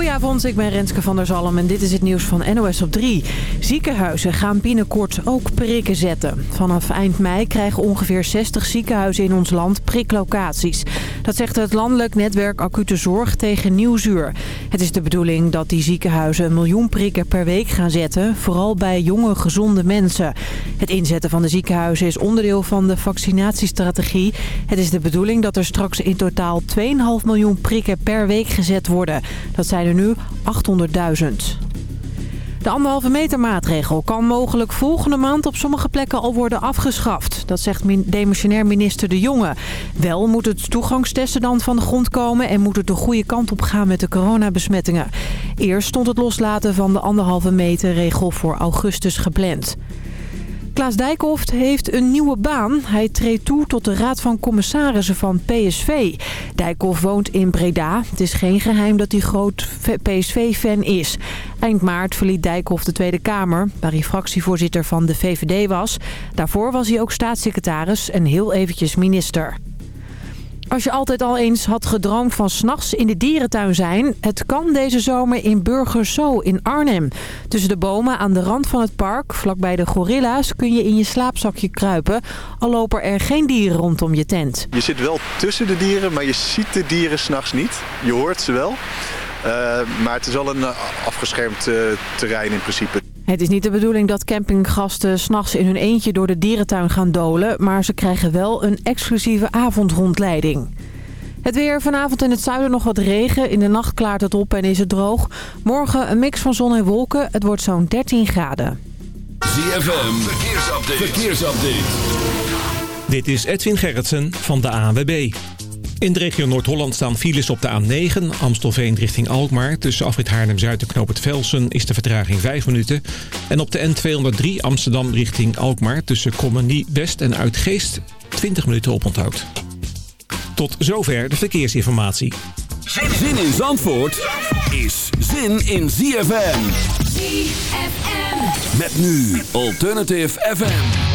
Goedenavond, ik ben Renske van der Zalm en dit is het nieuws van NOS op 3. Ziekenhuizen gaan binnenkort ook prikken zetten. Vanaf eind mei krijgen ongeveer 60 ziekenhuizen in ons land priklocaties. Dat zegt het landelijk netwerk acute zorg tegen Nieuwsuur. Het is de bedoeling dat die ziekenhuizen een miljoen prikken per week gaan zetten. Vooral bij jonge, gezonde mensen. Het inzetten van de ziekenhuizen is onderdeel van de vaccinatiestrategie. Het is de bedoeling dat er straks in totaal 2,5 miljoen prikken per week gezet worden. Dat zijn er nu 800.000. De anderhalve meter maatregel kan mogelijk volgende maand op sommige plekken al worden afgeschaft. Dat zegt demissionair minister De Jonge. Wel moet het toegangstesten dan van de grond komen en moet het de goede kant op gaan met de coronabesmettingen. Eerst stond het loslaten van de anderhalve meter regel voor augustus gepland. Klaas Dijkhoff heeft een nieuwe baan. Hij treedt toe tot de Raad van Commissarissen van PSV. Dijkhoff woont in Breda. Het is geen geheim dat hij groot PSV-fan is. Eind maart verliet Dijkhoff de Tweede Kamer, waar hij fractievoorzitter van de VVD was. Daarvoor was hij ook staatssecretaris en heel eventjes minister. Als je altijd al eens had gedroomd van s'nachts in de dierentuin zijn... het kan deze zomer in Burgerso in Arnhem. Tussen de bomen aan de rand van het park, vlakbij de gorilla's... kun je in je slaapzakje kruipen, al lopen er geen dieren rondom je tent. Je zit wel tussen de dieren, maar je ziet de dieren s'nachts niet. Je hoort ze wel. Uh, maar het is wel een afgeschermd uh, terrein in principe. Het is niet de bedoeling dat campinggasten s'nachts in hun eentje door de dierentuin gaan dolen... maar ze krijgen wel een exclusieve avondrondleiding. Het weer vanavond in het zuiden nog wat regen. In de nacht klaart het op en is het droog. Morgen een mix van zon en wolken. Het wordt zo'n 13 graden. ZFM, verkeersupdate. verkeersupdate. Dit is Edwin Gerritsen van de ANWB. In de regio Noord-Holland staan files op de A9, Amstelveen richting Alkmaar. Tussen afrit Haarlem-Zuid en Knoop het Velsen is de vertraging 5 minuten. En op de N203 Amsterdam richting Alkmaar tussen Krommenie West en Uitgeest 20 minuten oponthoud. Tot zover de verkeersinformatie. Zin in Zandvoort is zin in ZFM. ZFM. Met nu Alternative FM.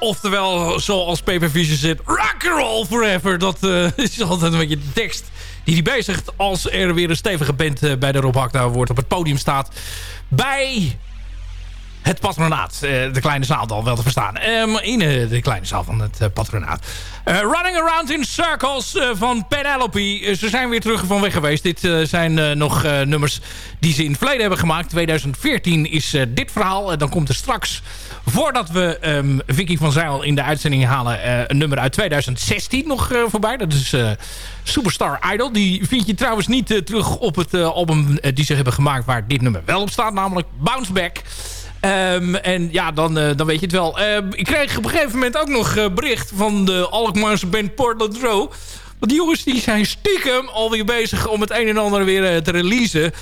Oftewel, zoals Paper Vision zit, roll forever. Dat uh, is altijd een beetje de tekst die hij bezigt als er weer een stevige band uh, bij de Rob Hakda wordt op het podium staat. Bij het patronaat. Uh, de kleine zaal dan wel te verstaan. Um, in de kleine zaal van het patronaat. Running Around in Circles van Penelope. ze zijn weer terug van weg geweest. Dit zijn nog nummers die ze in het verleden hebben gemaakt. 2014 is dit verhaal. dan komt er straks Voordat we um, Vicky van Zijl in de uitzending halen... Een nummer uit 2016 nog voorbij. Dat is Superstar Idol. Die vind je trouwens niet terug op het album die ze hebben gemaakt... waar dit nummer wel op staat, namelijk Bounce Back... Um, en ja, dan, uh, dan weet je het wel. Uh, ik kreeg op een gegeven moment ook nog uh, bericht van de Alkmaarse band Portland Row. Want die jongens die zijn stiekem alweer bezig om het een en ander weer te releasen.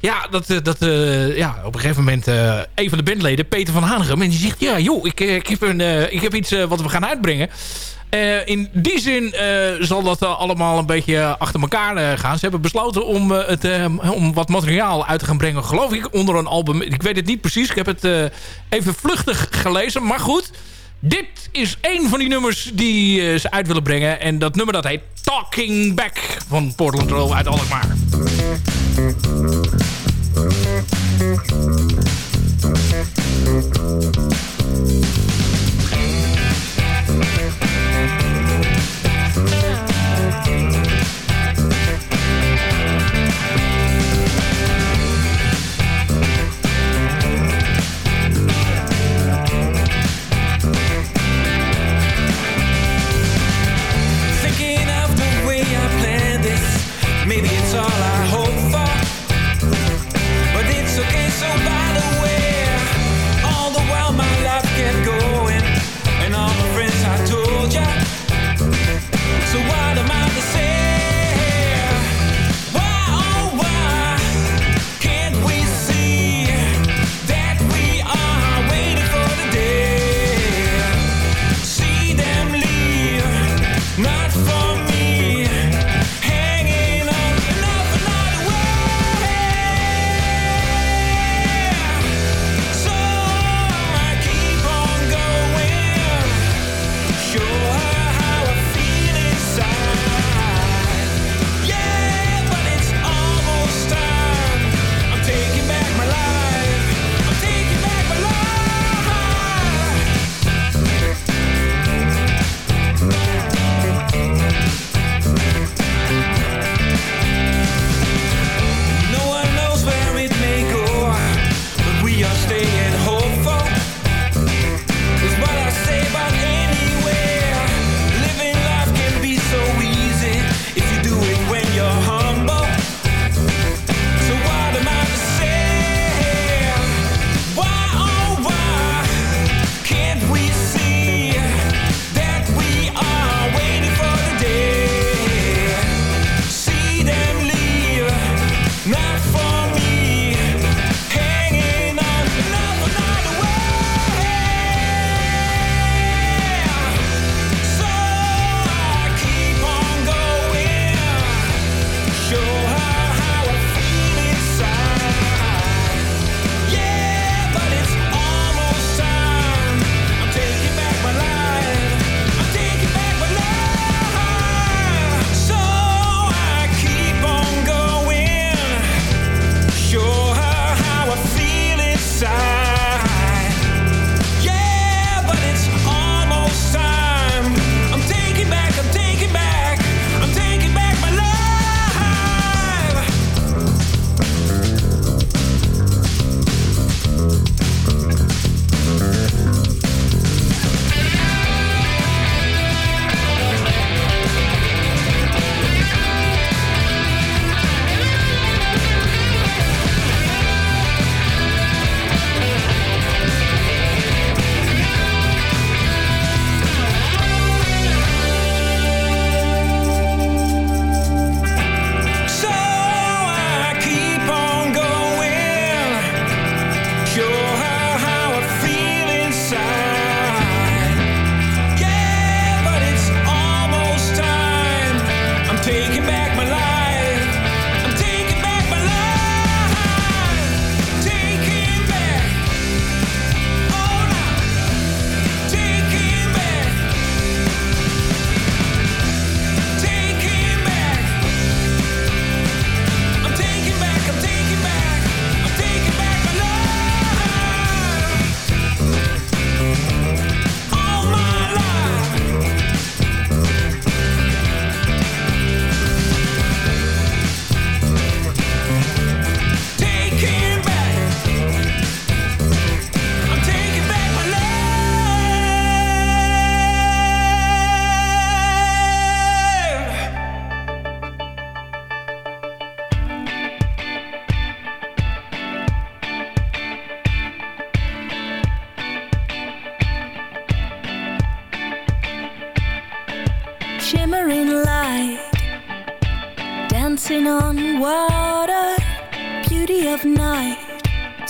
Ja, dat, eh, dat, uh, ja, op een gegeven moment uh, een van de bandleden, Peter van Hanegem... en die zegt, ja joh, ik, ik, heb, een, ik heb iets wat we gaan uitbrengen. in die zin zal dat allemaal een beetje achter elkaar gaan. Ze hebben besloten om, het, om wat materiaal uit te gaan brengen, geloof ik, onder een album. Ik weet het niet precies, ik heb het even vluchtig gelezen, maar goed... Dit is een van die nummers die ze uit willen brengen. En dat nummer dat heet Talking Back van Portland Row uit Alkmaar. get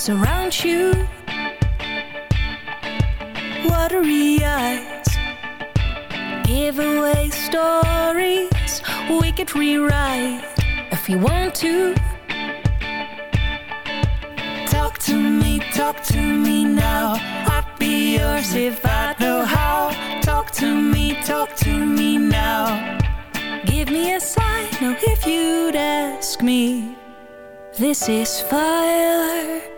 Surround you. Watery eyes. Give away stories. We could rewrite If you want to. Talk to me, talk to me now. I'd be yours if I know how. Talk to me, talk to me now. Give me a sign, no if you'd ask me. This is fire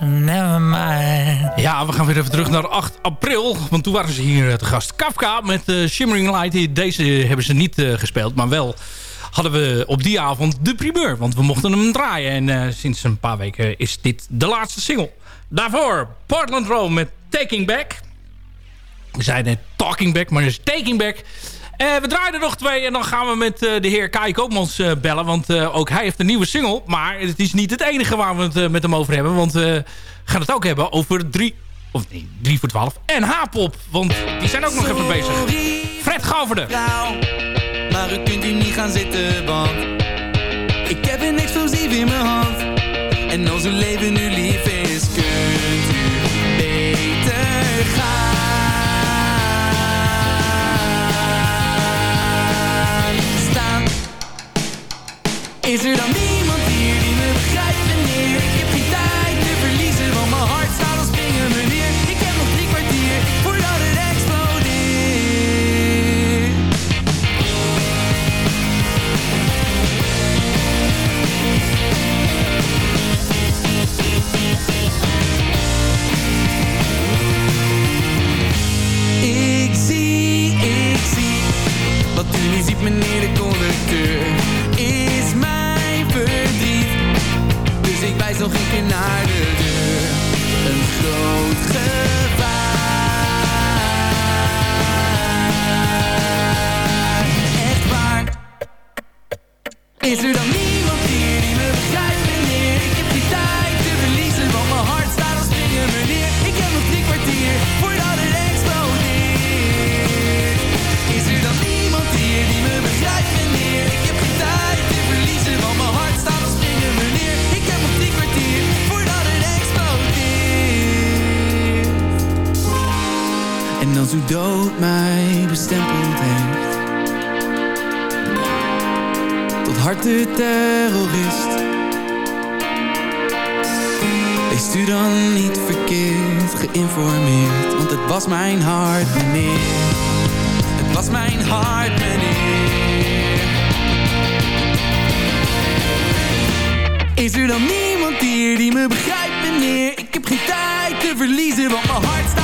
never mind. Ja, we gaan weer even terug naar 8 april. Want toen waren ze hier eh, te gast. Kafka met eh, Shimmering Light. Deze hebben ze niet eh, gespeeld. Maar wel hadden we op die avond de primeur. Want we mochten hem draaien. En sinds een paar weken is dit de laatste single. Daarvoor Portland Rome met Taking Back. We zeiden Talking Back, maar het is Taking Back. Eh, we draaien er nog twee en dan gaan we met eh, de heer Kai Koopmans eh, bellen. Want ook hij heeft een nieuwe single. Maar het is niet het enige waar we het met hem over hebben. Want we gaan het ook hebben over drie... Of nee, drie voor twaalf. En H-pop. Want die zijn ook nog even bezig. Fred Goverde. maar u kunt hier niet gaan zitten, want ik heb een explosief in mijn hand. En als uw leven nu lief is, kunt u beter gaan Is er dan niemand naar de deur. Een groot gevaar. Echt waar. Is er dood mij bestempeld heeft. Tot harte terrorist. Is u dan niet verkeerd geïnformeerd Want het was mijn hart meneer. Het was mijn hart meneer. Is er dan niemand hier die me begrijpt meneer? Ik heb geen tijd te verliezen want mijn hart staat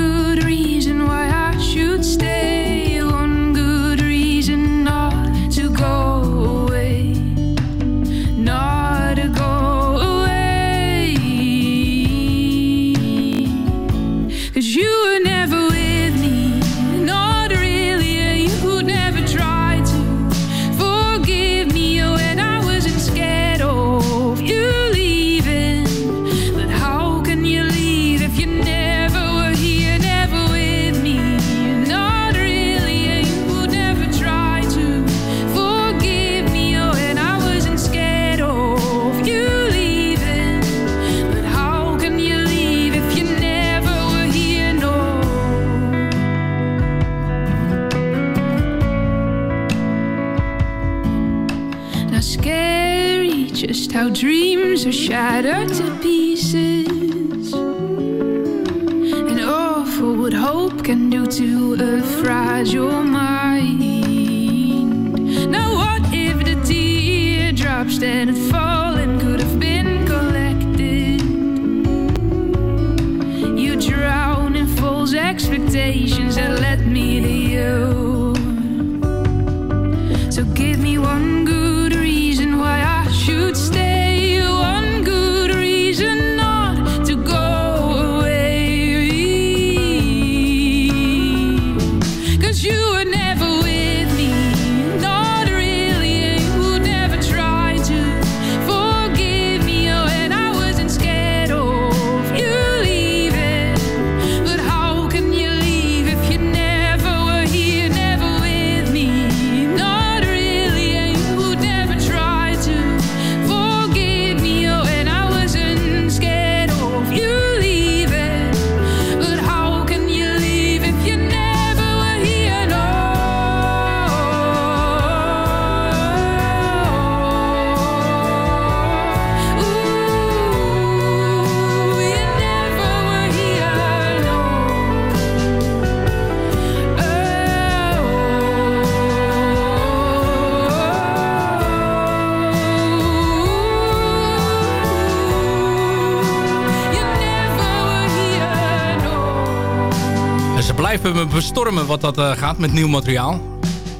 blijven me bestormen wat dat eh, gaat met nieuw materiaal.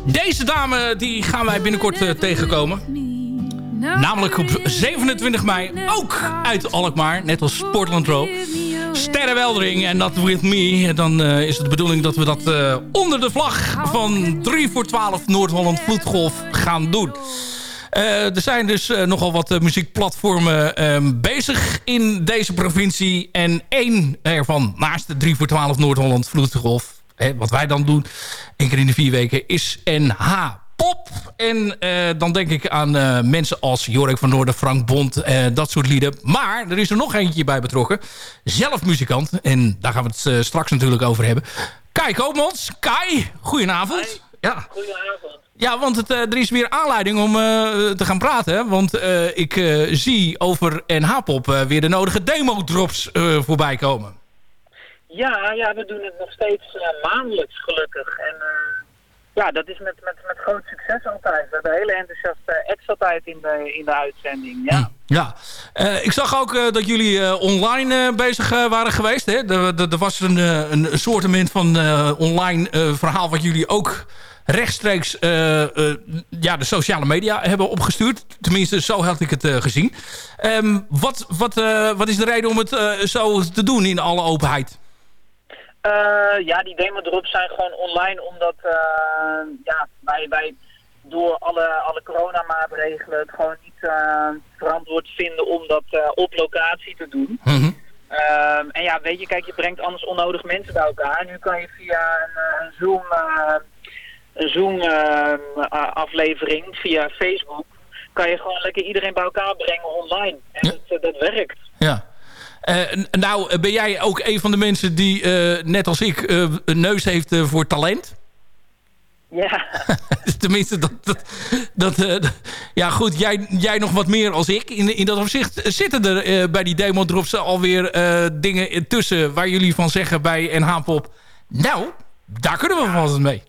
Deze dame die gaan wij binnenkort eh, tegenkomen. Namelijk op 27 mei, ook uit Alkmaar, net als Portland Row. Sterrenweldering en dat With Me. Dan eh, is het de bedoeling dat we dat onder de vlag van 3 voor 12 Noord-Holland voetgolf gaan doen. Eh, er zijn dus eh, nogal wat eh, muziekplatformen ehm, bezig in deze provincie. En één ervan, naast de 3 voor 12 Noord-Holland Vloedgolf... wat wij dan doen, één keer in de vier weken, is NH Pop. En dan denk ik aan mensen als Jorik van Noorden, Frank Bond, uh, dat soort lieden. Maar er is er nog eentje bij betrokken. Zelf muzikant. En daar gaan we het straks natuurlijk over hebben. Kai Koopmans. Kai, goedenavond. Ja. Goedenavond. Ja, want het, eh, er is weer aanleiding om eh, te gaan praten. Want eh, ik zie over NH-pop weer de nodige demo-drops voorbij komen. Ja, ja, we doen het nog steeds maandelijks gelukkig. En ja, dat is met, met, met groot succes altijd. We hebben hele enthousiaste acts altijd in de, in de uitzending. Ja. Ja, Eh, ik zag ook dat jullie online bezig waren geweest. Hè? Er, was een, een soortement van online verhaal... wat jullie ook rechtstreeks eh, eh, ja, de sociale media hebben opgestuurd. Tenminste, zo had ik het eh, gezien. Ehm, wat, wat, wat is de reden om het zo te doen in alle openheid? Ja, die demo-drops zijn gewoon online omdat ja, wij, wij door alle, alle coronamaatregelen het gewoon niet verantwoord vinden om dat op locatie te doen. Ehm, en ja, weet je, kijk, je brengt anders onnodig mensen bij elkaar. Nu kan je via een, een Zoom, een Zoom ehm, via Facebook, kan je gewoon lekker iedereen bij elkaar brengen online. En dat, eh, dat werkt. Ja. Eh, nou, ben jij ook een van de mensen die, eh, net als ik, eh, een neus heeft eh, voor talent? Ja. Tenminste, dat... dat, dat eh, ja, goed, jij, jij nog wat meer als ik. In, in dat opzicht zitten er eh, bij die demo-drops alweer eh, dingen tussen... waar jullie van zeggen bij NH-pop... Nou, daar kunnen we van mee.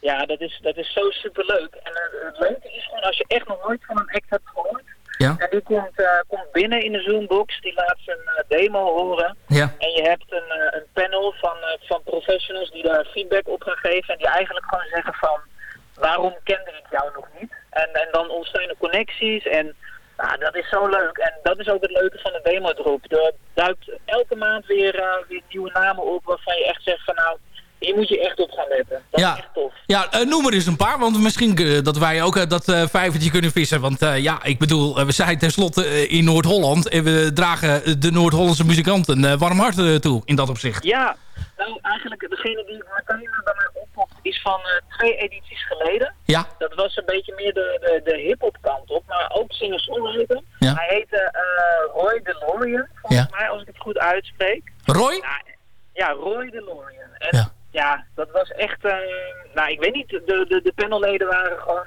Ja, dat is, dat is zo superleuk. En eh, het leuke is gewoon als je echt nog nooit van een act hebt gehoord. Ja. En die komt, eh, komt binnen in de Zoombox, die laat zijn eh, demo horen. Ja. En je hebt een, een panel van, van professionals die daar feedback op gaan geven. En die eigenlijk gewoon zeggen van, waarom kende ik jou nog niet? En, en dan ontstaan er connecties en nou, dat is zo leuk. En dat is ook het leuke van de demo-drop. Er duikt elke maand weer, weer nieuwe namen op waarvan je echt zegt van nou, hier moet je echt op gaan letten. Dat Ja. is echt tof. Ja, eh, noem er eens een paar, want misschien eh, dat wij ook eh, dat vijvertje kunnen vissen. Want ja, ik bedoel, we zijn tenslotte in Noord-Holland... en we dragen de Noord-Hollandse muzikanten een warm hart toe in dat opzicht. Ja, nou eigenlijk degene die meteen bij mij oppopt is van twee edities geleden. Ja, Dat was een beetje meer de, de, de hip-hop kant op, maar ook singer-songwriter. Ja. Hij heette Roy DeLorean, volgens Ja. mij, als ik het goed uitspreek. Roy? Ja, ja Roy DeLorean. En Ja. Ja, dat was echt, eh, nou ik weet niet, de, de, de panelleden waren gewoon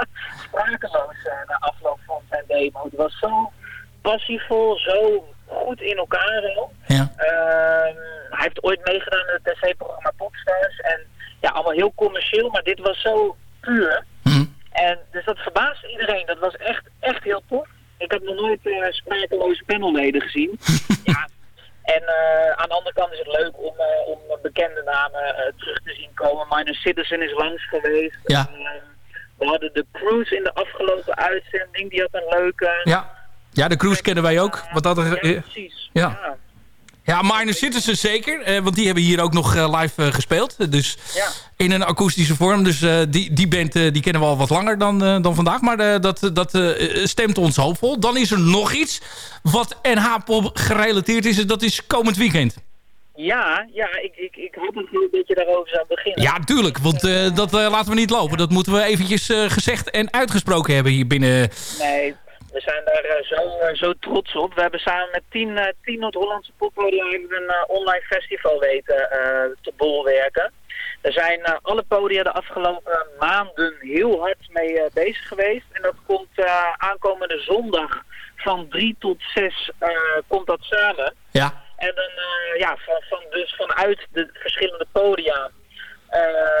sprakeloos eh, na afloop van zijn demo. Het was zo passievol, zo goed in elkaar. Ja. Ehm, hij heeft ooit meegedaan in het tv-programma Popstars. En ja, allemaal heel commercieel, maar dit was zo puur. Hm. En dus dat verbaasde iedereen. Dat was echt, echt heel tof. Ik heb nog nooit eh sprakeloze panelleden gezien. En eh, aan de andere kant is het leuk om, eh, om bekende namen eh, terug te zien komen. Minor Citizen is langs geweest. Ja. We hadden de Cruise in de afgelopen uitzending. Die had een leuke... Ja. ja, de cruise kennen wij ook. Wat dat er, Ja, precies. ja. ja. Ja, Minor Citizen zeker. eh, want die hebben hier ook nog eh, live eh, gespeeld. Dus Ja. in een akoestische vorm. Dus die, die band die kennen we al wat langer dan, dan vandaag. Maar dat, dat stemt ons hoopvol. Dan is er nog iets wat NH-pop gerelateerd is. en Dat is komend weekend. Ja, ja, ik, ik, ik hoop dat je daarover zou beginnen. Ja, tuurlijk. Want dat laten we niet lopen. Dat moeten we eventjes gezegd en uitgesproken hebben hier binnen. Nee, we zijn daar eh, zo, eh, zo trots op. We hebben samen met tien, eh, tien Noord-Hollandse poppodia een online festival weten te bolwerken. Er zijn alle podia de afgelopen maanden heel hard mee bezig geweest. En dat komt aankomende zondag van 3 tot 6 eh, komt dat samen. Ja. En dan, ja, van, van, dus vanuit de verschillende podia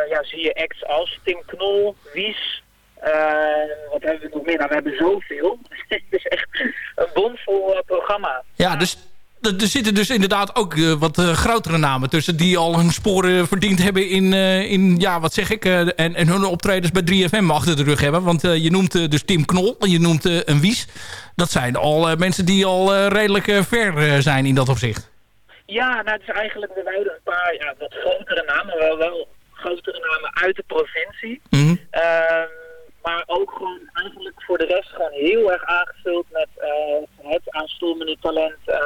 ja, zie je acts als Tim Knol, Wies. Eh, wat hebben we nog meer? Nou, we hebben zoveel. Het is echt een bomvol eh, programma. Ja, dus er zitten dus inderdaad ook eh, wat grotere namen tussen... die al hun sporen verdiend hebben in, in ja, wat zeg ik... en, en hun optredens bij 3FM achter de rug hebben. Want je noemt dus Tim Knol en je noemt een Wies. Dat zijn al mensen die al redelijk ver zijn in dat opzicht. Ja, nou, het is eigenlijk, we wouden een paar ja, wat grotere namen, wel, wel grotere namen uit de provincie. Ehm, maar ook gewoon eigenlijk voor de rest gewoon heel erg aangevuld met eh, het aanstormende talent eh,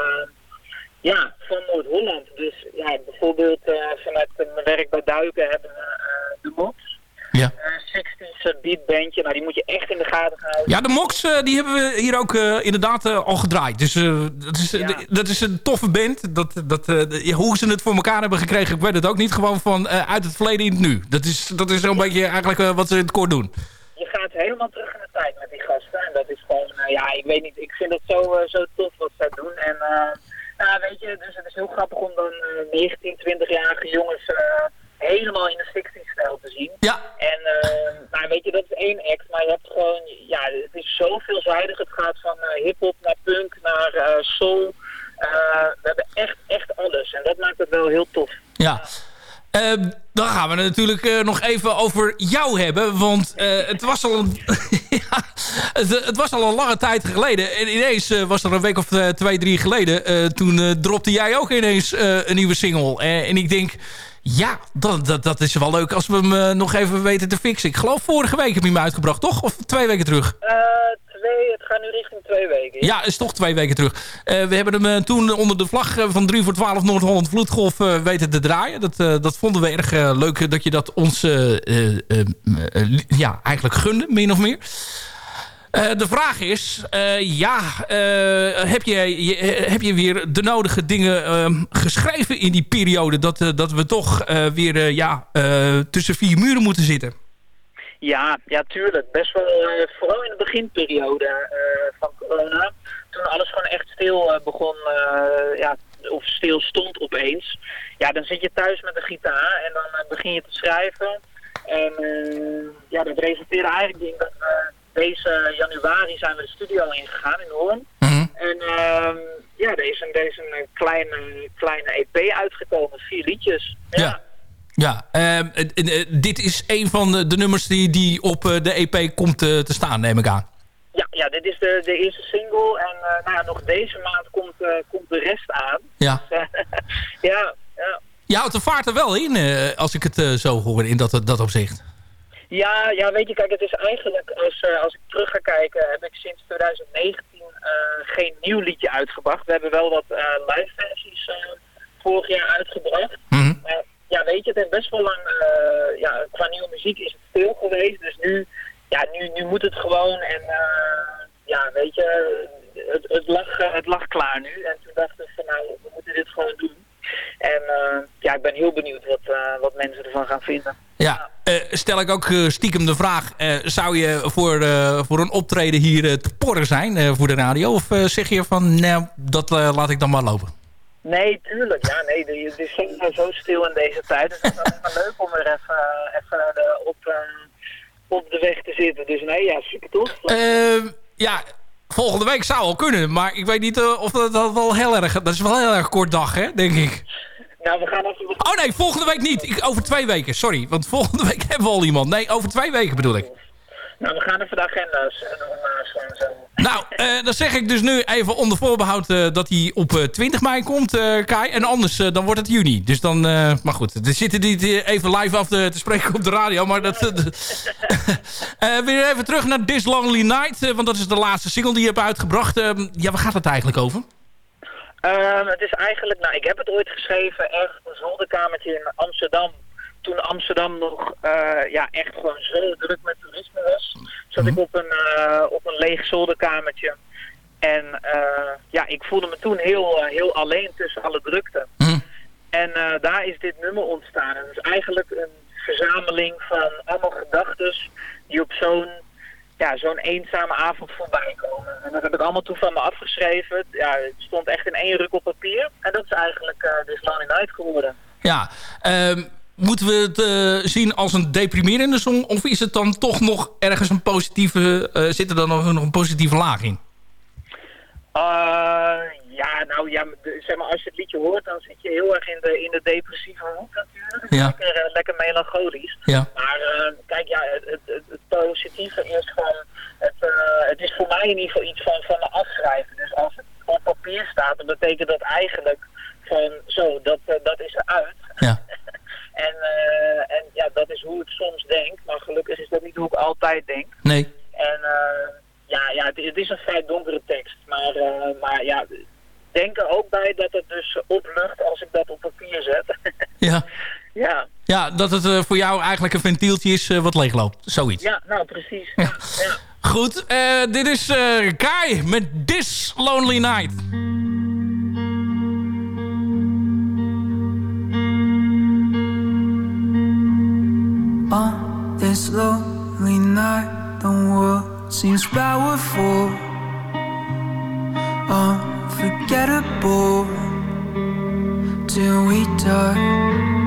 ja, van Noord-Holland. Dus ja, bijvoorbeeld eh, vanuit mijn werk bij Duiken hebben we de Mots. Ja. Eh, 60s beatbandje. Nou, die moet je echt in de gaten houden. Ja, de Mox die hebben we hier ook inderdaad al gedraaid. Dus dat, is, Ja. dat is een toffe band. Dat, dat, hoe ze het voor elkaar hebben gekregen, ik weet het ook niet. Gewoon van uit het verleden in het nu. Dat is, dat is zo'n beetje eigenlijk wat ze in het kort doen. Helemaal terug in de tijd met die gasten. En dat is gewoon, eh, ja, ik weet niet, ik vind het zo, eh, zo tof wat zij doen. En nou, weet je, dus het is heel grappig om dan eh 19, 20-jarige jongens helemaal in de 60s-stijl te zien. Ja. En nou, weet je, dat is één act, maar je hebt gewoon, ja, het is zo veelzijdig. Het gaat van hip-hop naar punk naar soul. We hebben echt, echt alles. En dat maakt het wel heel tof. Ja. Eh, dan gaan we het natuurlijk eh, nog even over jou hebben. Want eh, het, was al een, ja, het, was al een lange tijd geleden. En ineens eh, was er een week of twee, drie geleden. toen dropte jij ook ineens een nieuwe single. En ik denk, ja, dat, dat, dat is wel leuk als we hem nog even weten te fixen. Ik geloof vorige week heb je hem uitgebracht, toch? Of twee weken terug? Twee, het gaat nu richting twee weken. Ja, is toch twee weken terug. Eh, we hebben hem eh, toen onder de vlag eh, van 3 voor 12 Noord-Holland Vloedgolf weten te draaien. Dat, dat vonden we erg leuk dat je dat ons ja, eigenlijk gunde, min of meer. De vraag is, ja, heb, je, heb je weer de nodige dingen eh, geschreven in die periode... dat, dat we toch weer ja, tussen vier muren moeten zitten? Ja, ja, tuurlijk. Best wel, eh, vooral in de beginperiode eh, van corona. Toen alles gewoon echt stil eh, begon, ja, of stil stond opeens. Ja, dan zit je thuis met een gitaar en dan begin je te schrijven. En ja, dat resulteerde eigenlijk in dat we deze januari zijn we de studio ingegaan in Hoorn. En ehm, ja, er is een, er is een kleine, kleine EP uitgekomen, vier liedjes. Ja. Ja, ehm, eh, dit is een van de, de nummers die, die op eh, de EP komt eh, te staan, neem ik aan. Ja, ja dit is de, de eerste single en nou ja, nog deze maand komt, komt de rest aan. Ja. ja, ja. Je houdt de vaart er wel in, als ik het zo hoor, in dat, dat opzicht. Ja, ja, weet je, kijk, het is eigenlijk, als, als ik terug ga kijken, heb ik sinds 2019 eh, geen nieuw liedje uitgebracht. We hebben wel wat live versies vorig jaar uitgebracht. Maar ja, weet je, het heeft best wel lang, eh, ja, qua nieuwe muziek is het stil geweest. Dus nu, ja, nu, nu moet het gewoon en eh, ja, weet je, het, het, lag, eh, het lag klaar nu. En toen dachten we van, nou, we moeten dit gewoon doen. En ja, ik ben heel benieuwd wat, wat mensen ervan gaan vinden. Ja, stel ik ook stiekem de vraag... zou je voor, voor een optreden hier te porren zijn voor de radio? Of zeg je van, nou, dat laat ik dan maar lopen? Nee, tuurlijk. Ja, nee, het is zo, zo stil in deze tijd. Dus het is wel leuk om er even, even eh, op, eh, op de weg te zitten. Dus nee, ja, super tof. Eh, ja, volgende week zou al kunnen. Maar ik weet niet eh, of dat, dat wel heel erg... Dat is wel heel erg kort dag, hè, denk ik. Nou, we gaan even... Oh nee, volgende week niet. Ik, over twee weken, sorry. Want volgende week hebben we al iemand. Nee, over twee weken bedoel ik. Nou, we gaan even de agenda's eh, en zo. Nou, eh, dan zeg ik dus nu even onder voorbehoud eh, dat hij op eh, 20 mei komt, Kai. En anders dan wordt het juni. Dus dan, maar goed, er zitten niet even live af te, te spreken op de radio. Maar dat... weer even terug naar This Lonely Night. want dat is de laatste single die je hebt uitgebracht. Eh, ja, waar gaat het eigenlijk over? Ehm, het is eigenlijk, nou, ik heb het ooit geschreven ergens op een zolderkamertje in Amsterdam. Toen Amsterdam nog eh, ja, echt gewoon zo druk met toerisme was. Zat ik op een, eh, op een leeg zolderkamertje. En eh, ja, ik voelde me toen heel, heel alleen tussen alle drukte. En eh, daar is dit nummer ontstaan. En het is eigenlijk een verzameling van allemaal gedachten die op zo'n ja, zo'n eenzame avond voorbij komen. En dat heb ik allemaal toen van me afgeschreven. Ja, het stond echt in één ruk op papier. En dat is eigenlijk uh, This Lonely Night geworden. Ja, ehm, moeten we het eh, zien als een deprimerende song? Of is het dan toch nog ergens een positieve... eh, zit er dan nog, nog een positieve laag in? Uh, ja, nou ja, de- zeg maar, als je het liedje hoort, dan zit je heel erg in de, in de depressieve hoek natuurlijk. Ja. Lekker, eh, lekker melancholisch. Ja. Maar eh, kijk, ja, het, het, het, positieve is gewoon, het, eh, het is voor mij in ieder geval iets van, van me afschrijven. Dus als het op papier staat, dan betekent dat eigenlijk van, zo, dat, eh, dat is eruit. Ja. En, eh, en ja, dat is hoe ik soms denk. Maar gelukkig is dat niet hoe ik altijd denk. Nee. En eh, ja, ja het, is een vrij donkere tekst. Maar, eh, maar ja, denk er ook bij dat het dus oplucht als ik dat op papier zet. Ja. ja. Ja, dat het voor jou eigenlijk een ventieltje is wat leegloopt. Zoiets. Ja, nou precies. Ja. Goed, dit is uh, Kai met This Lonely Night. On this lonely night, the world seems powerful, unforgettable till we die.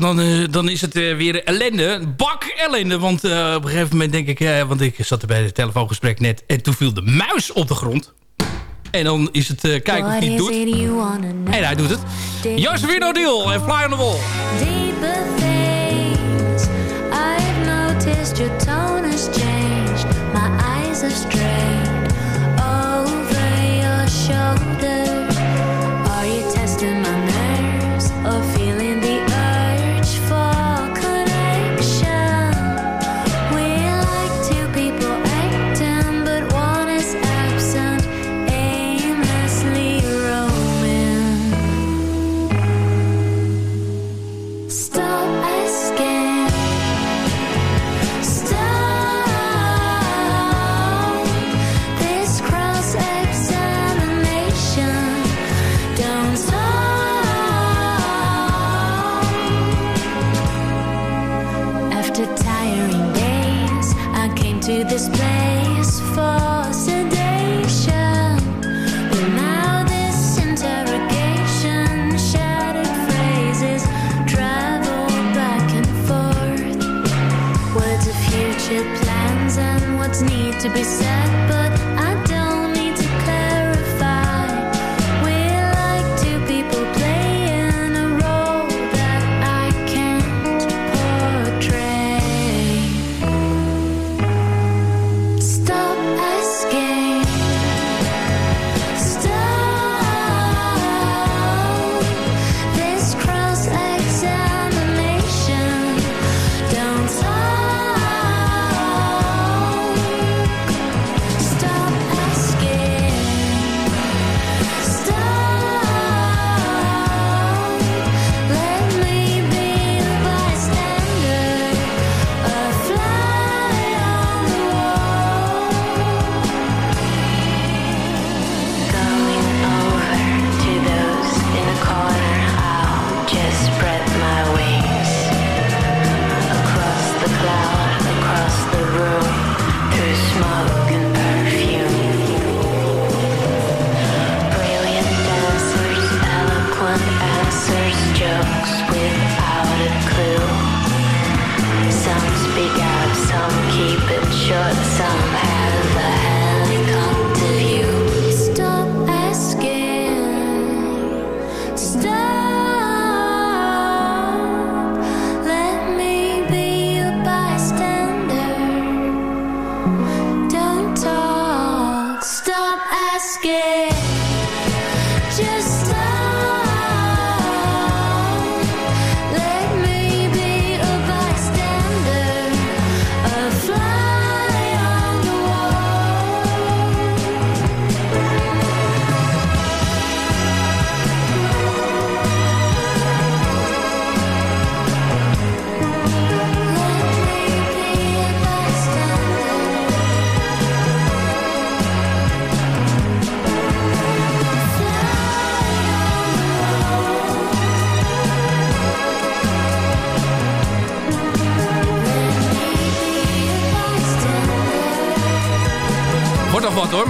dan, eh, dan is het eh, weer ellende. Bak ellende, want eh, op een gegeven moment denk ik... want ik zat er bij het telefoongesprek net en toen viel de muis op de grond. En dan is het kijken of hij het doet. En hij doet het. Jasmino Deal en Fly on the Wall. Deeper things I've noticed your tone has changed My eyes are strange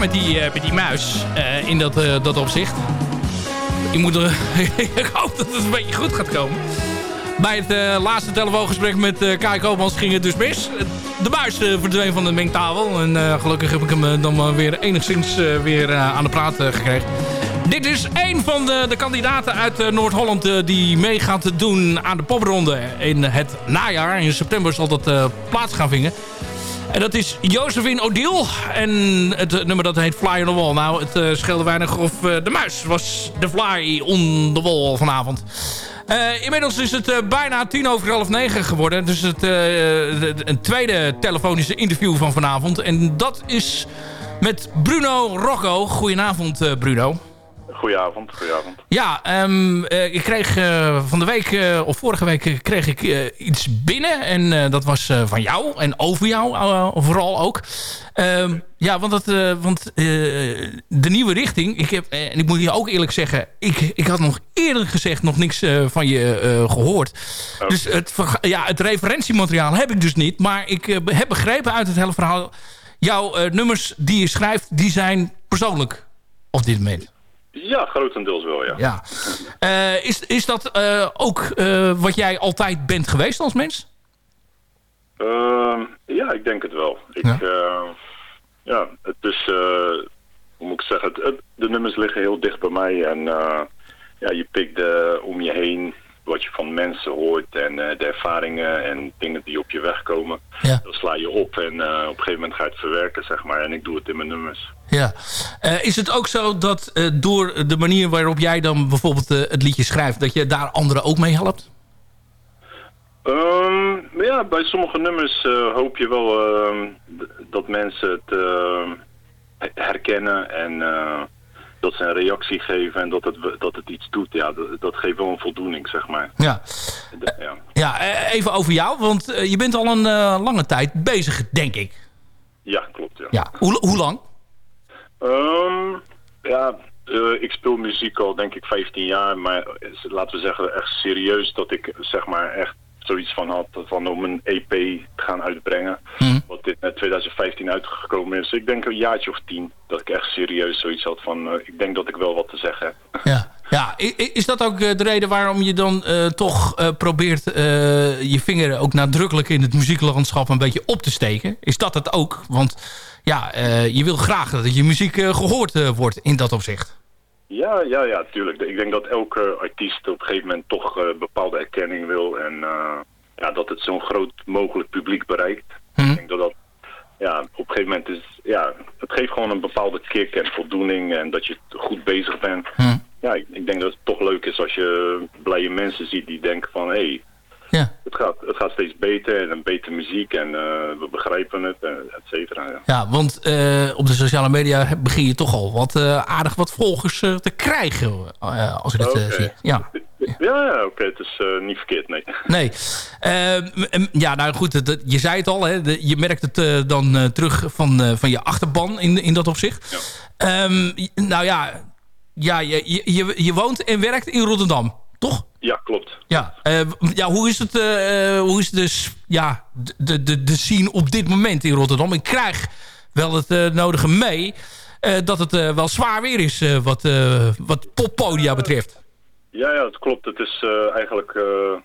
met die, eh, met die muis eh, in dat, eh, dat opzicht. Ik, hoop dat het een beetje goed gaat komen. Bij het laatste telefoongesprek met eh Kai Koopmans ging het dus mis. De muis verdween van de mengtafel. En gelukkig heb ik hem dan weer enigszins weer aan de praat gekregen. Dit is een van de, de kandidaten uit Noord-Holland die mee gaat doen aan de popronde in het najaar. In september zal dat plaats gaan vinden. En dat is Josephine Odile. En het eh, nummer dat heet Fly on the Wall. Nou, het uh, scheelde weinig of uh, de muis was de fly on the wall vanavond. Inmiddels is het bijna tien over half negen geworden. Dus het, een tweede telefonische interview van vanavond. En dat is met Bruno Rocco. Goedenavond Bruno. Goedenavond, goedenavond. Ja, um, uh, ik kreeg uh, van de week, uh, of vorige week, kreeg ik iets binnen. En dat was van jou en over jou vooral ook. Um, ja, want, dat, want de nieuwe richting, ik heb, en ik moet je ook eerlijk zeggen... ik, ik had nog eerder gezegd nog niks van je gehoord. Okay. Dus het, ja, het referentiemateriaal heb ik dus niet. Maar ik heb begrepen uit het hele verhaal... jouw nummers die je schrijft, die zijn persoonlijk op dit moment. Ja, grotendeels wel, ja. ja. Uh, is, is dat uh, ook uh, wat jij altijd bent geweest als mens? Ehm, ja, ik denk het wel. Ik, ja. ja, het is, hoe moet ik zeggen, het, het, de nummers liggen heel dicht bij mij. En ja, je pikt om je heen wat je van mensen hoort en de ervaringen en dingen die op je weg komen. Ja. Dat sla je op en op een gegeven moment ga je het verwerken, zeg maar. En ik doe het in mijn nummers. Ja. Uh, is het ook zo dat uh, door de manier waarop jij dan bijvoorbeeld uh, het liedje schrijft... dat je daar anderen ook mee helpt? Um, ja, bij sommige nummers hoop je wel ehm, dat mensen het ehm, herkennen... en dat ze een reactie geven en dat het, dat het iets doet. Ja, dat, dat geeft wel een voldoening, zeg maar. Ja, ja. ja even over jou, want je bent al een lange tijd bezig, denk ik. Ja, klopt. Ja. ja. Hoe, hoe lang? Um, ja, uh, ik speel muziek al denk ik 15 jaar, maar laten we zeggen echt serieus dat ik zeg maar echt zoiets van had van om een EP te gaan uitbrengen. Hmm. Wat dit net 2015 uitgekomen is. Ik denk een jaartje of tien dat ik echt serieus zoiets had van uh, ik denk dat ik wel wat te zeggen heb. Ja. Ja, is dat ook de reden waarom je dan uh, toch uh, probeert je vinger ook nadrukkelijk in het muzieklandschap een beetje op te steken? Is dat het ook? Want ja, je wil graag dat je muziek gehoord wordt in dat opzicht. Ja, ja, ja, tuurlijk. Ik denk dat elke artiest op een gegeven moment toch bepaalde erkenning wil en ja, dat het zo'n groot mogelijk publiek bereikt. Hm. Ik denk dat dat ja, op een gegeven moment is, ja, het geeft gewoon een bepaalde kick en voldoening en dat je goed bezig bent. Hm. Ja, ik, ik, denk dat het toch leuk is als je blije mensen ziet die denken van, hé, hey, ja. het, gaat, het gaat steeds beter en een betere muziek en uh, we begrijpen het, et cetera. Ja. ja, want uh, op de sociale media begin je toch al wat uh, aardig wat volgers te krijgen, als ik het okay. zie. Ja. Ja, ja oké, okay. het is uh, niet verkeerd, nee. Nee. Uh, ja, nou goed, het, het, je zei het al, hè, de, je merkt het uh, dan terug van, van je achterban in, in dat opzicht. Ja. Um, nou ja, ja je, je, je woont en werkt in Rotterdam, toch? Ja, klopt. Ja, ja hoe is het, hoe is dus, ja, de, de, de scene op dit moment in Rotterdam? Ik krijg wel het nodige mee dat het wel zwaar weer is wat, wat poppodia betreft. Ja, ja, het klopt. Het is eigenlijk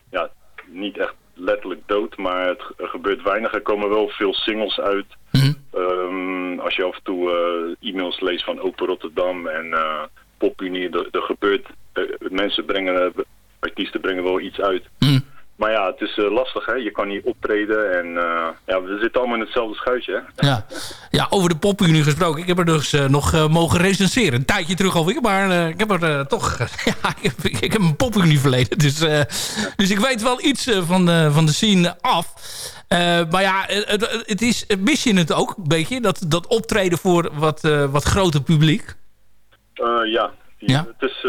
ja, niet echt letterlijk dood, maar het er gebeurt weinig. Er komen wel veel singles uit. Mm -hmm. um, als je af en toe e-mails leest van Open Rotterdam en PopUnie, er, er gebeurt... mensen brengen, artiesten brengen wel iets uit. Mm. Maar ja, het is eh, lastig, hè. Je kan niet optreden en uh, ja, we zitten allemaal in hetzelfde schuitje, hè. Ja, ja over de popunie gesproken. Ik heb er dus uh, nog mogen recenseren. Een tijdje terug alweer, maar ik heb er toch... ja, ik heb, ik heb een popunie verleden. Dus, dus ik weet wel iets van, de, van de scene af. maar ja, het, het is, mis je het ook een beetje? Dat, dat optreden voor wat, wat groter publiek? ja. ja, het is...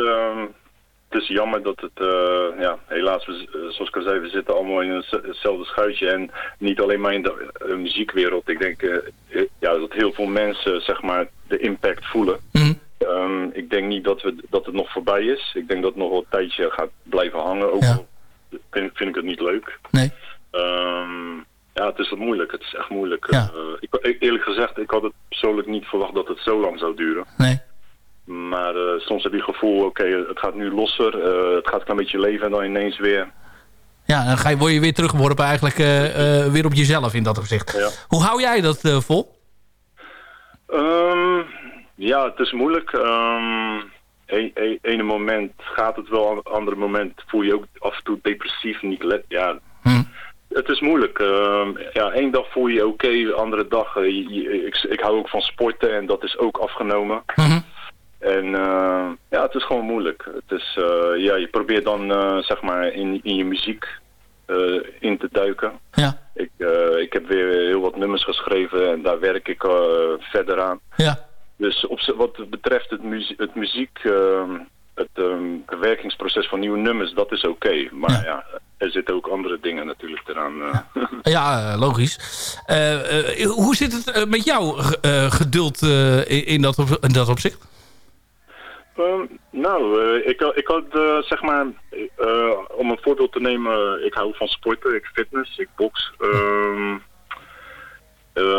ehm, het is jammer dat het, uh, ja, helaas, we, zoals ik al zei, we zitten allemaal in hetzelfde schuitje. En niet alleen maar in de uh, muziekwereld. Ik denk uh, ja, dat heel veel mensen, zeg maar, de impact voelen. Mm. Um, ik denk niet dat, we, dat het nog voorbij is. Ik denk dat het nog wel een tijdje gaat blijven hangen. Ook ja. vind, vind ik het niet leuk. Nee. Um, ja, het is wat moeilijk. Het is echt moeilijk. Ja. ik, eerlijk gezegd, ik had het persoonlijk niet verwacht dat het zo lang zou duren. Nee. Maar uh, soms heb je het gevoel, oké, okay, het gaat nu losser. Uh, het gaat een klein beetje leven en dan ineens weer... Ja, dan ga je, word je weer teruggeworpen eigenlijk uh, weer op jezelf in dat opzicht. Ja. Hoe hou jij dat vol? Um, ja, het is moeilijk. Um, e e ene moment gaat het wel, andere moment voel je ook af en toe depressief, niet let. Ja, hm. Het is moeilijk. Uh, ja, één dag voel je je oké, okay, andere dag... je, ik, ik hou ook van sporten en dat is ook afgenomen. Hm. En uh, ja, het is gewoon moeilijk. Het is, uh, ja, je probeert dan uh, zeg maar in, in je muziek in te duiken. Ja. Ik, ik heb weer heel wat nummers geschreven en daar werk ik verder aan. Ja. Dus op, wat betreft het, muziek, het muziek, ehm, het um, bewerkingsproces van nieuwe nummers, dat is oké. Okay. Maar ja. ja. er zitten ook andere dingen natuurlijk eraan. Ja, ja logisch. hoe zit het met jouw geduld in, in, dat op, in dat opzicht? Um, nou, uh, ik, ik had uh, zeg maar, uh, om een voorbeeld te nemen, ik hou van sporten, ik fitness, ik box. Um,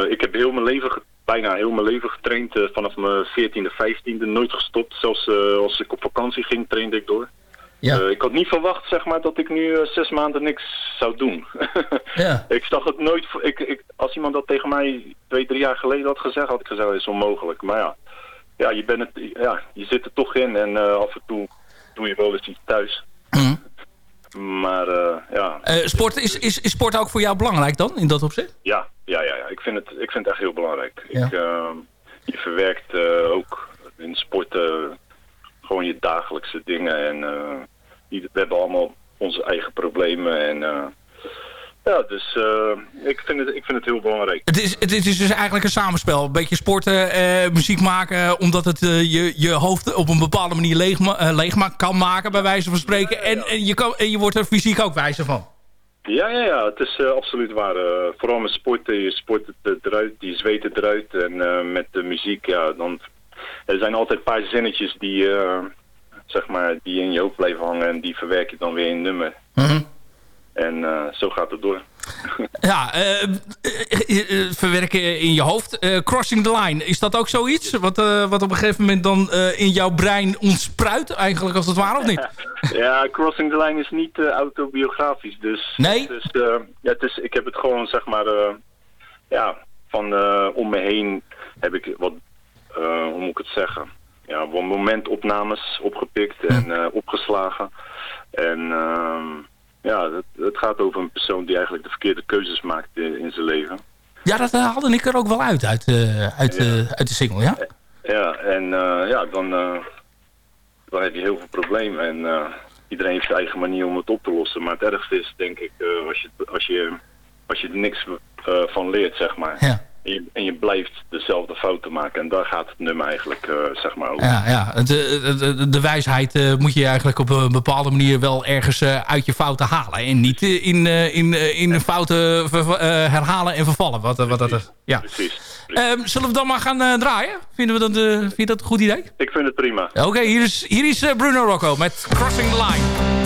ik heb heel mijn leven, bijna heel mijn leven getraind, vanaf mijn 14e, 15e, nooit gestopt. Zelfs als ik op vakantie ging, trainde ik door. Ja. ik had niet verwacht zeg maar, dat ik nu zes maanden niks zou doen. ja. Ik zag het nooit, ik, ik, als iemand dat tegen mij twee, drie jaar geleden had gezegd, had ik gezegd, dat is onmogelijk. Maar ja ja, je, bent het, ja, je zit er toch in en uh, af en toe doe je wel eens iets thuis. Mm. Maar uh, ja. Uh, sport, is, is, is sport ook voor jou belangrijk dan, in dat opzicht? Ja, ja, ja, ja. Ik, vind het, ik vind het echt heel belangrijk. Ja. Ik, je verwerkt ook in sport gewoon je dagelijkse dingen. En we hebben allemaal onze eigen problemen en... Ja, dus uh, ik, vind het, ik vind het heel belangrijk. Het is, het is dus eigenlijk een samenspel. Een beetje sporten, uh, muziek maken... omdat het uh, je, je hoofd op een bepaalde manier leeg, leeg kan maken... bij wijze van spreken. Ja, ja, ja. En, en, je kan, en je wordt er fysiek ook wijzer van. Ja, ja, ja. Het is absoluut waar. vooral met sporten. Je sport het eruit, je zweet het eruit. En met de muziek, ja, dan... Er zijn altijd een paar zinnetjes die, zeg maar, die in je hoofd blijven hangen... en die verwerk je dan weer in nummer. -hmm. En uh, zo gaat het door. ja, uh, uh, verwerken in je hoofd. crossing the line, is dat ook zoiets? Wat, wat op een gegeven moment dan in jouw brein ontspruit, eigenlijk als het ware, of niet? ja, crossing the line is niet autobiografisch. Dus, nee? Dus, ja, het is, ik heb het gewoon, zeg maar, ja, van om me heen heb ik wat, hoe moet ik het zeggen? Ja, wat momentopnames opgepikt en opgeslagen. En... ja, het, het, gaat over een persoon die eigenlijk de verkeerde keuzes maakt in, in zijn leven. Ja, dat haalde ik er ook wel uit, uit, uh, uit, ja. uh, uit de single, ja? Ja, en ja, dan, dan heb je heel veel problemen en iedereen heeft zijn eigen manier om het op te lossen. Maar het ergste is, denk ik, als, je, als, je, als je er niks van leert, zeg maar. Ja. En je, en je, blijft dezelfde fouten maken. En daar gaat het nummer eigenlijk uh, zeg maar over. Ja, ja. De, de, de wijsheid uh, moet je eigenlijk op een bepaalde manier wel ergens uh, uit je fouten halen. En niet in, in, in fouten herhalen en vervallen. Wat, wat dat is. Ja. Precies. Um, zullen we dan maar gaan draaien? Vinden we dat, vind je dat een goed idee? Ik vind het prima. Oké, okay, hier is, hier is Bruno Rocco met Crossing the Line.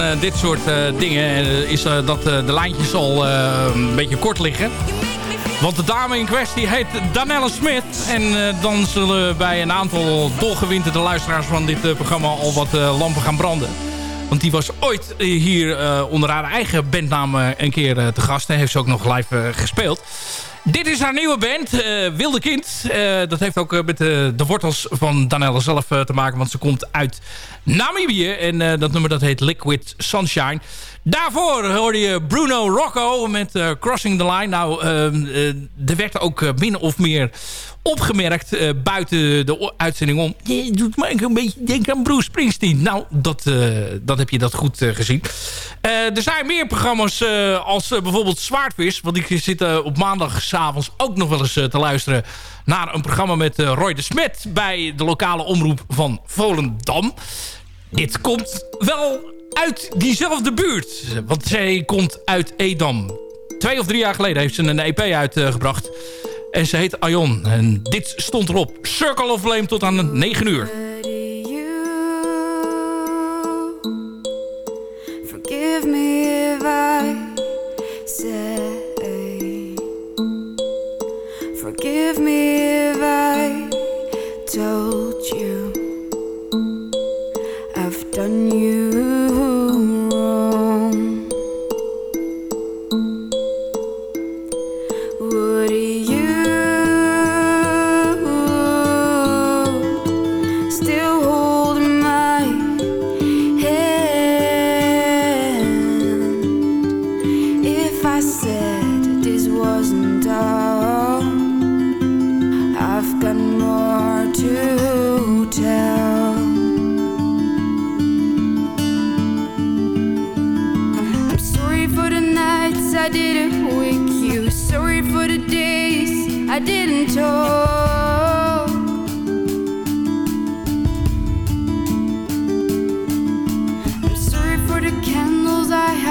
Eh, dit soort eh, dingen eh, is dat de lijntjes al een beetje kort liggen. Want de dame in kwestie heet Danelle Smit. En dan zullen bij een aantal dolgewinterde luisteraars van dit programma al wat lampen gaan branden. Want die was ooit hier onder haar eigen bandnaam een keer te gast. En heeft ze ook nog live gespeeld. Dit is haar nieuwe band, eh, Wilde Kind. Eh, dat heeft ook eh, met de, wortels van Danelle zelf te maken. Want ze komt uit Namibië. En dat nummer dat heet Liquid Sunshine. Daarvoor hoorde je Bruno Rocco met Crossing the Line. Nou, ehm, eh, er werd ook min of meer opgemerkt buiten de uitzending om. Je doet me een beetje denken aan Bruce Springsteen. Nou, dat, dat heb je dat goed gezien. Er zijn meer programma's als bijvoorbeeld Zwaardvis. Want ik zit op ook nog wel eens eh, te luisteren naar een programma met eh, Roy de Smet bij de lokale omroep van Volendam. Dit komt wel uit diezelfde buurt. Want zij komt uit Edam. Twee of drie jaar geleden heeft ze een EP uitgebracht. En ze heet Aion. En dit stond erop. Circle of Flame tot aan 9 uur. Me if I Forgive me if I told you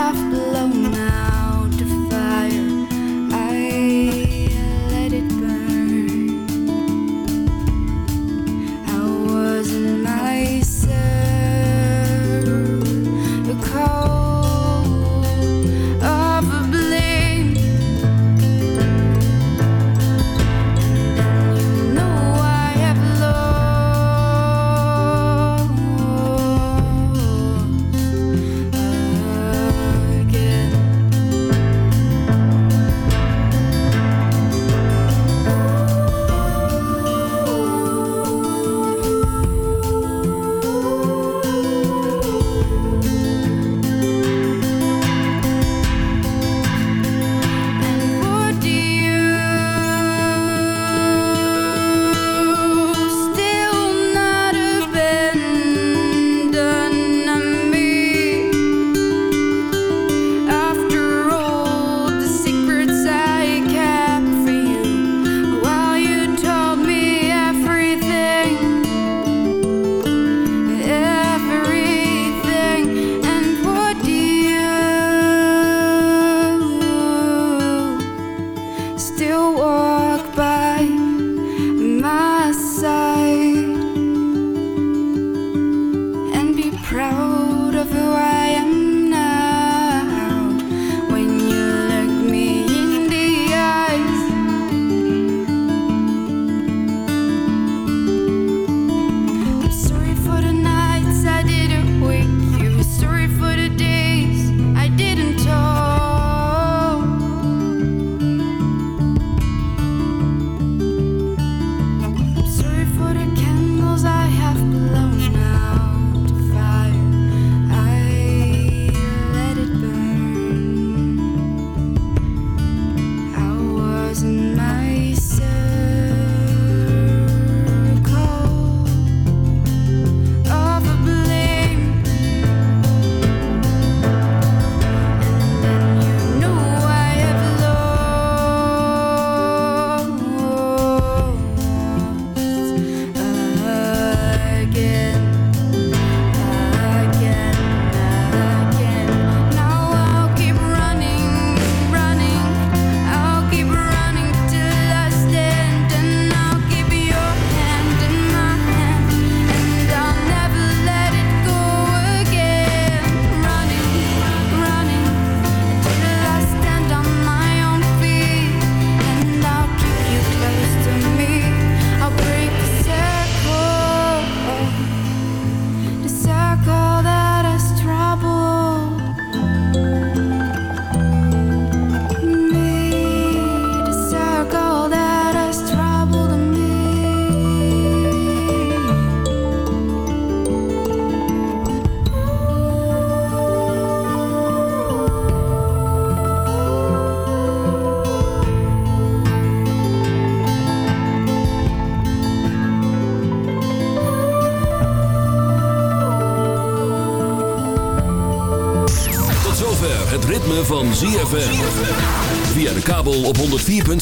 after